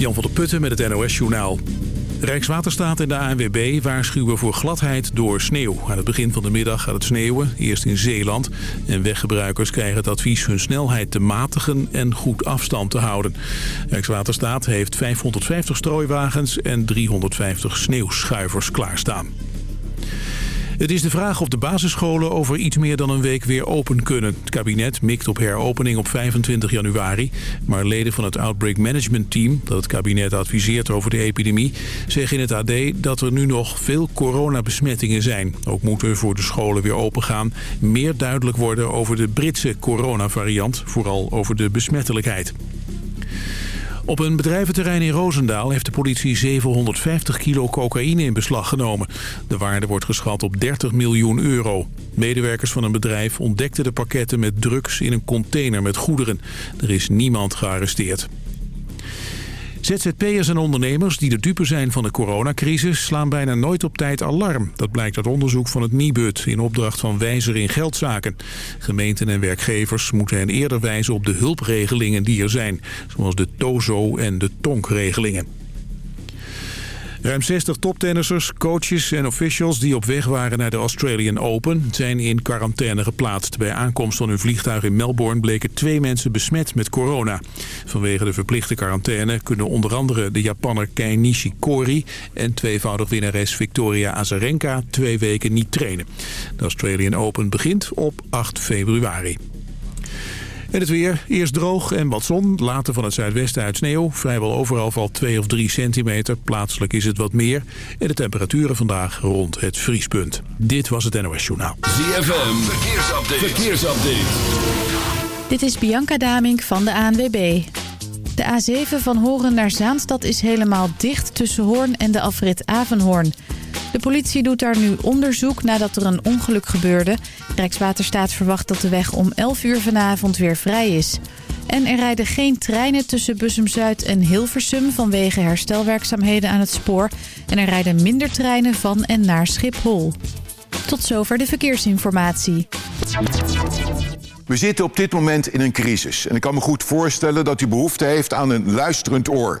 Jan van der Putten met het NOS Journaal. Rijkswaterstaat en de ANWB waarschuwen voor gladheid door sneeuw. Aan het begin van de middag gaat het sneeuwen, eerst in Zeeland. En weggebruikers krijgen het advies hun snelheid te matigen en goed afstand te houden. Rijkswaterstaat heeft 550 strooiwagens en 350 sneeuwschuivers klaarstaan. Het is de vraag of de basisscholen over iets meer dan een week weer open kunnen. Het kabinet mikt op heropening op 25 januari. Maar leden van het Outbreak Management Team, dat het kabinet adviseert over de epidemie... zeggen in het AD dat er nu nog veel coronabesmettingen zijn. Ook moet er voor de scholen weer opengaan meer duidelijk worden over de Britse coronavariant. Vooral over de besmettelijkheid. Op een bedrijventerrein in Roosendaal heeft de politie 750 kilo cocaïne in beslag genomen. De waarde wordt geschat op 30 miljoen euro. Medewerkers van een bedrijf ontdekten de pakketten met drugs in een container met goederen. Er is niemand gearresteerd. ZZP'ers en ondernemers die de dupe zijn van de coronacrisis... slaan bijna nooit op tijd alarm. Dat blijkt uit onderzoek van het Nibud in opdracht van Wijzer in Geldzaken. Gemeenten en werkgevers moeten hen eerder wijzen op de hulpregelingen die er zijn... zoals de TOZO en de TONK-regelingen. Ruim 60 toptennissers, coaches en officials die op weg waren naar de Australian Open... zijn in quarantaine geplaatst. Bij aankomst van hun vliegtuig in Melbourne bleken twee mensen besmet met corona. Vanwege de verplichte quarantaine kunnen onder andere de Japanner Kei Nishikori... en tweevoudig winnares Victoria Azarenka twee weken niet trainen. De Australian Open begint op 8 februari. En het weer, eerst droog en wat zon, later van het zuidwesten uit sneeuw. Vrijwel overal valt 2 of 3 centimeter, plaatselijk is het wat meer. En de temperaturen vandaag rond het vriespunt. Dit was het NOS Journaal. ZFM, verkeersupdate. verkeersupdate. Dit is Bianca Damink van de ANWB. De A7 van Horen naar Zaanstad is helemaal dicht tussen Hoorn en de afrit Avenhoorn. De politie doet daar nu onderzoek nadat er een ongeluk gebeurde. Rijkswaterstaat verwacht dat de weg om 11 uur vanavond weer vrij is. En er rijden geen treinen tussen Bussum-Zuid en Hilversum vanwege herstelwerkzaamheden aan het spoor. En er rijden minder treinen van en naar Schiphol. Tot zover de verkeersinformatie. We zitten op dit moment in een crisis. En ik kan me goed voorstellen dat u behoefte heeft aan een luisterend oor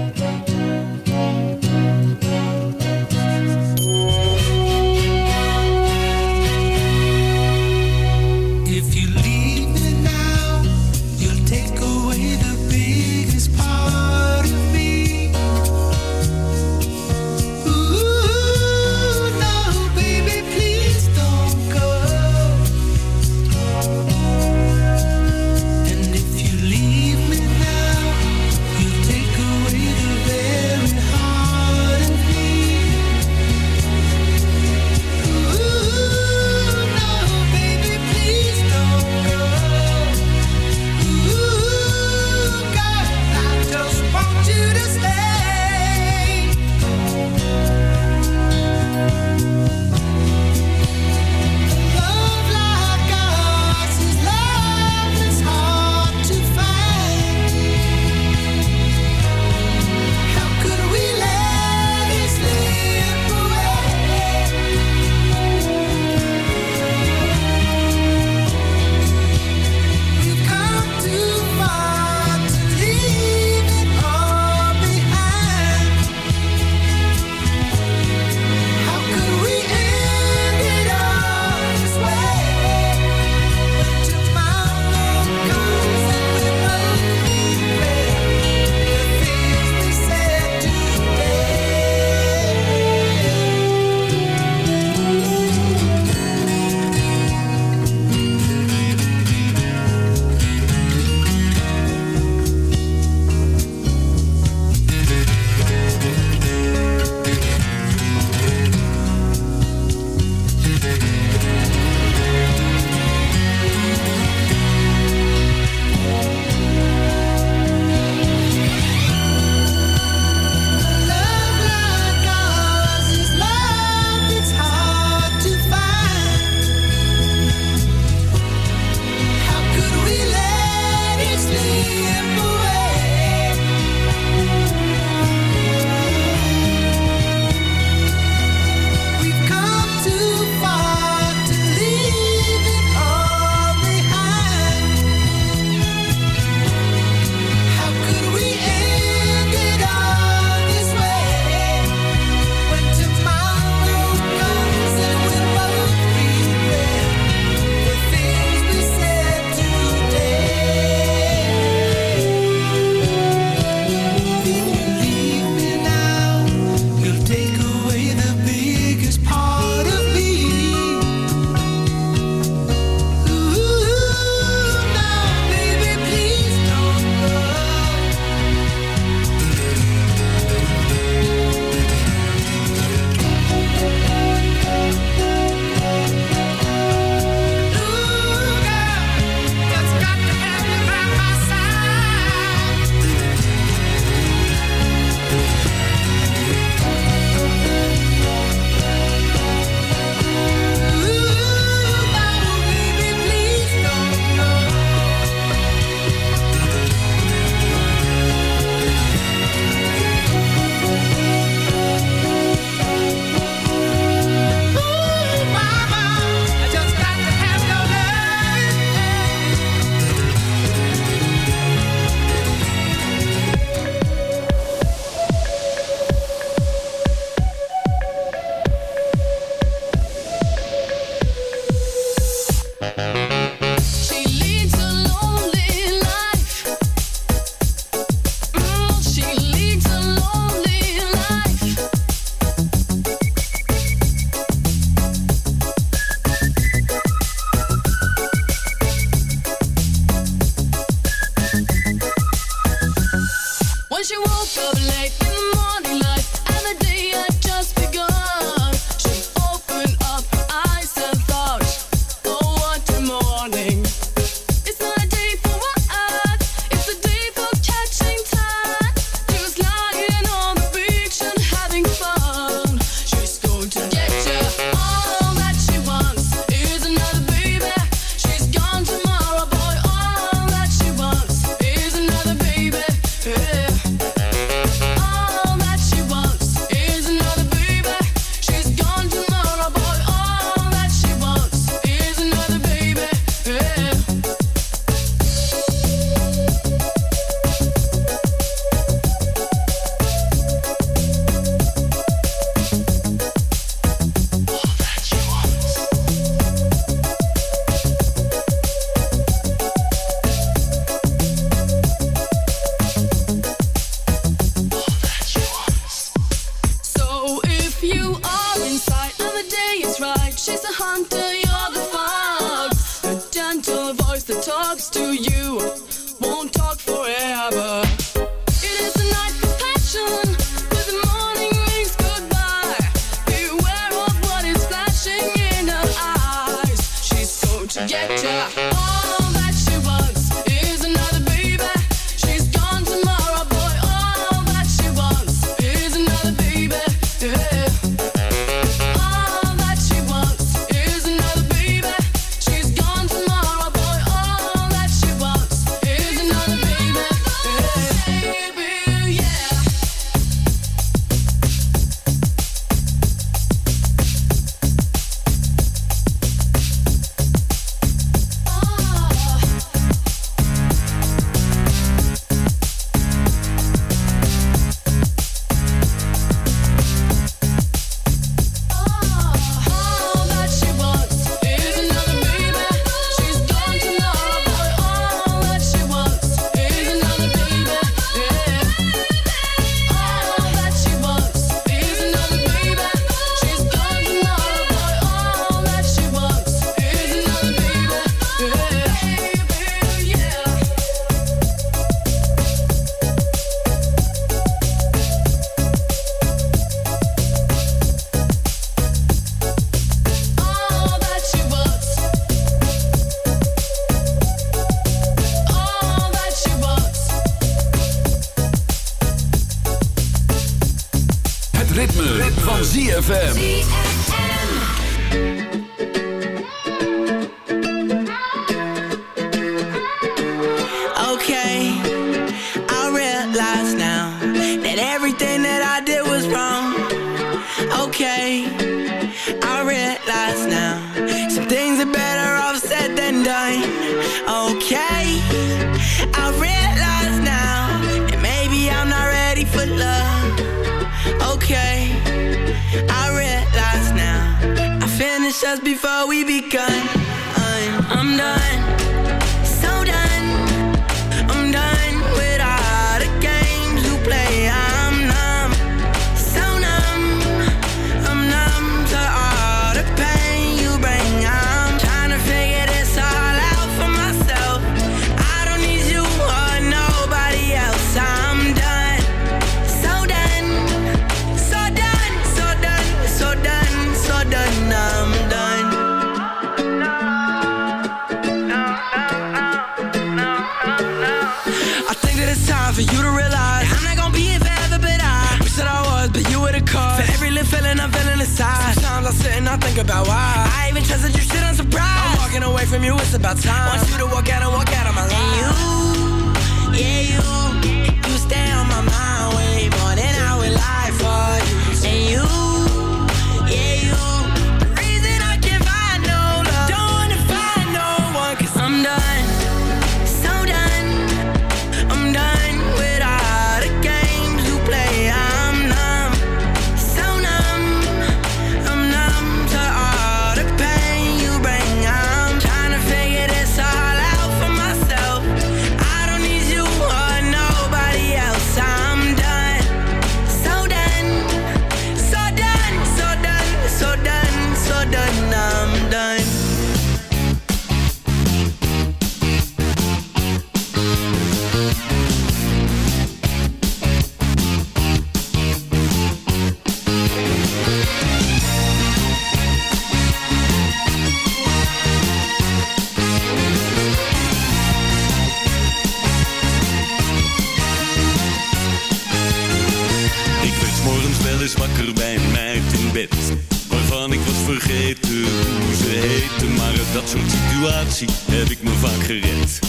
Heb ik me vaak gered.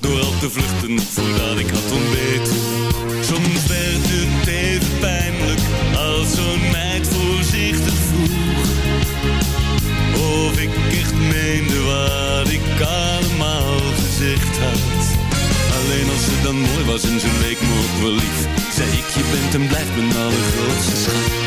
Door al te vluchten voordat ik had ontbeten. Soms werd het even pijnlijk Als zo'n meid voorzichtig vroeg. Of ik echt meende wat ik allemaal gezegd had. Alleen als ze dan mooi was en ze leek me ook wel lief Zei ik, je bent en blijft mijn allergrootste schat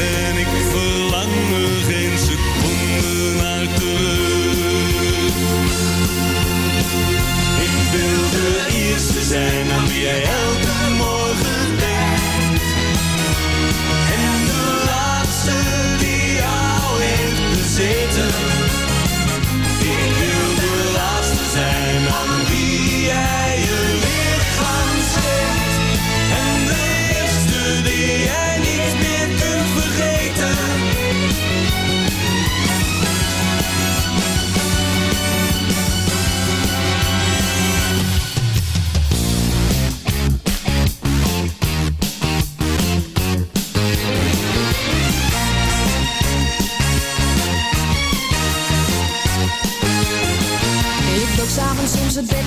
En ik verlang er geen seconde naar terug. Ik wil de eerste zijn aan wie jij elke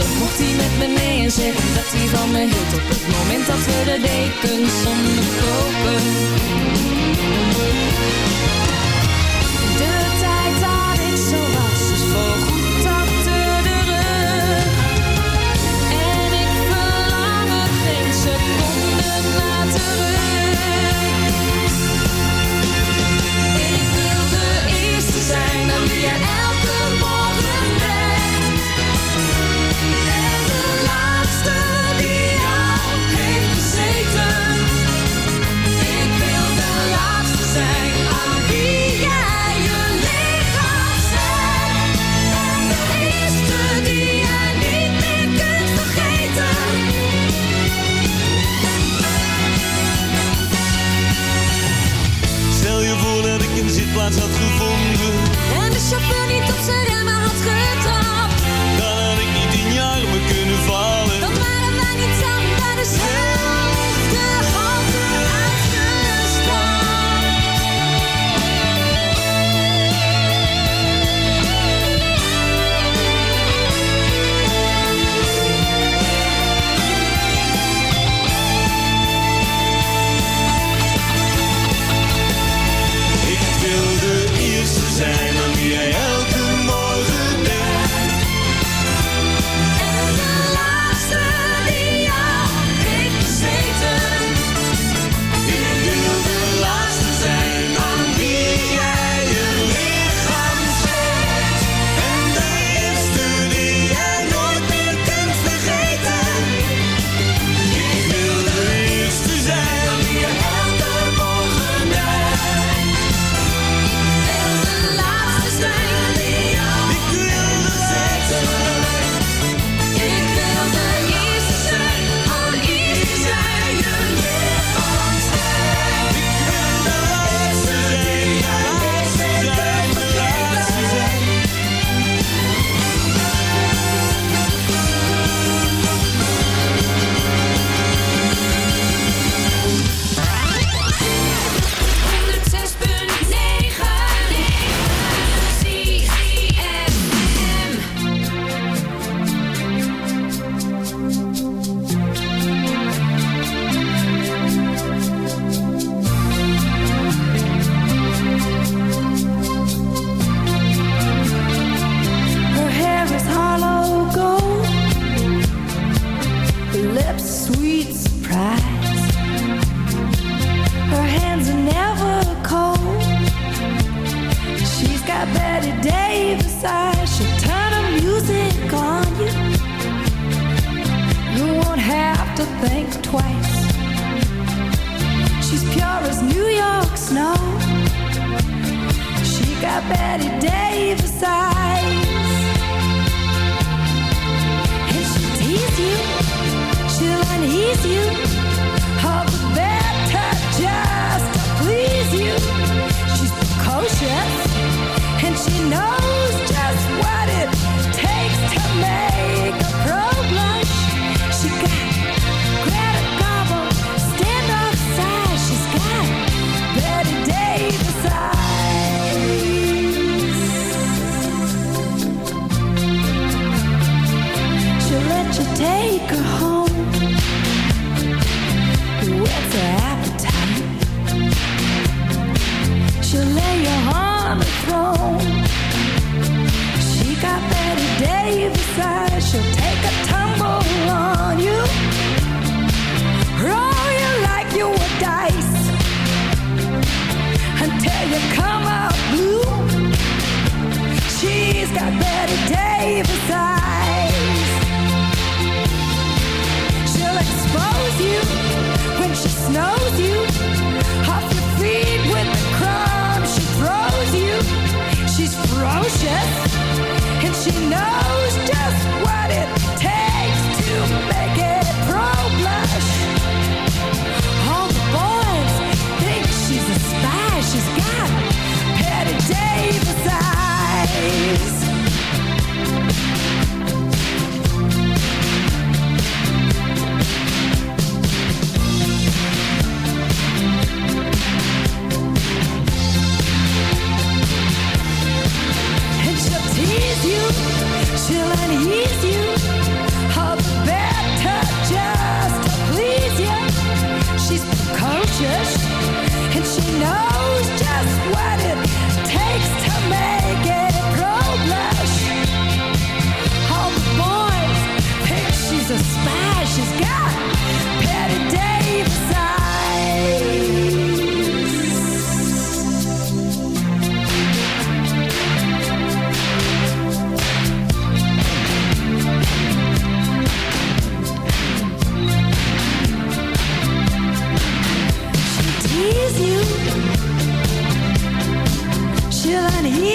dan mocht hij met me mee en zeggen dat hij van me hield Op het moment dat we de dekens onderkopen De tijd dat ik zo was is voorgoed achter de rug. En ik verlang er geen seconde naar terug. Ik wil de eerste zijn aan wie je elke zijn zitplaats had gevonden. En de chauffeur niet op zijn remmen had getrapt.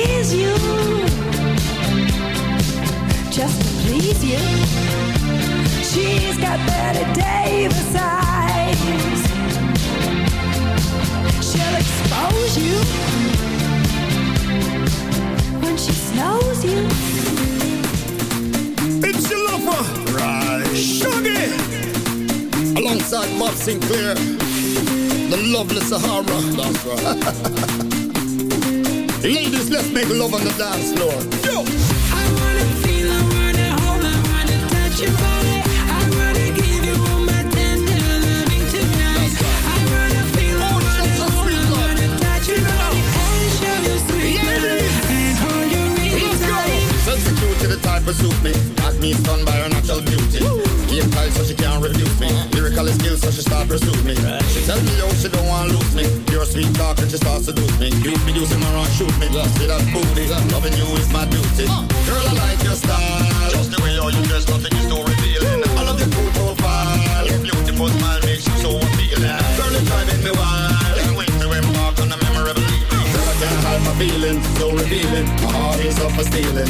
please you. Just to please you. She's got Betty Davis eyes. She'll expose you when she snows you. It's your lover, right? Alongside Bob Sinclair, the lovely Sahara. That's right. Ladies, let's make love on the dance floor. Yo! I wanna feel, I wanna hold, I wanna touch your body. I wanna give you all my tender loving tonight. I wanna feel, I wanna hold, I wanna touch your body and show you sweet and hold you really tight. Substitute to the type suit me. Got me stunned by her natural beauty. Game tight so she can't refuse me. Lyrical skills so she start pursue me. She tell me yo she don't want to lose me. Pure sweet talk and she starts seduce me. You be using my run shoot me. See that booty. Loving you is my duty. Girl I like your style. Just the way you dress, nothing is too revealing. I love your cool profile. Your beautiful smile makes you so appealing. Girl it's driving me wild. Can't wait to embark on a memorable evening. Girl I can't hide my feelings, so revealing. My heart is up for stealing.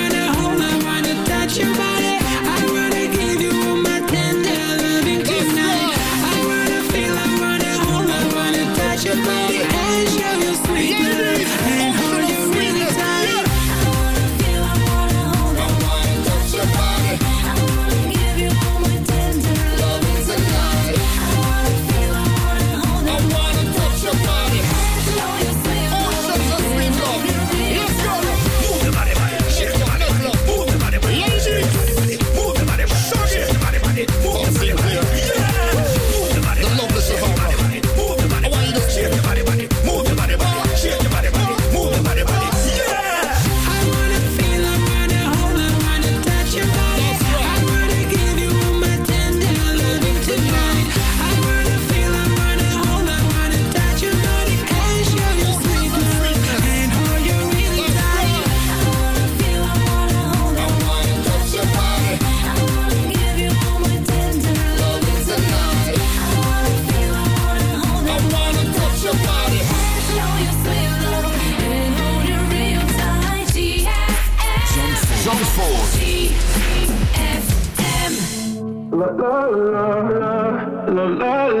touch your body. la la la la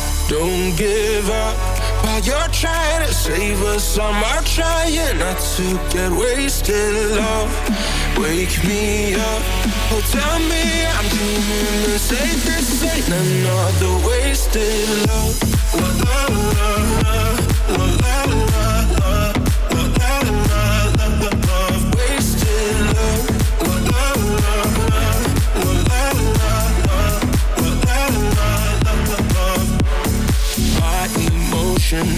Don't give up while you're trying to save us. I'm trying not to get wasted. Love, wake me up. Oh, tell me I'm dreaming the safest. Ain't another wasted love. La la la la la la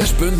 6.9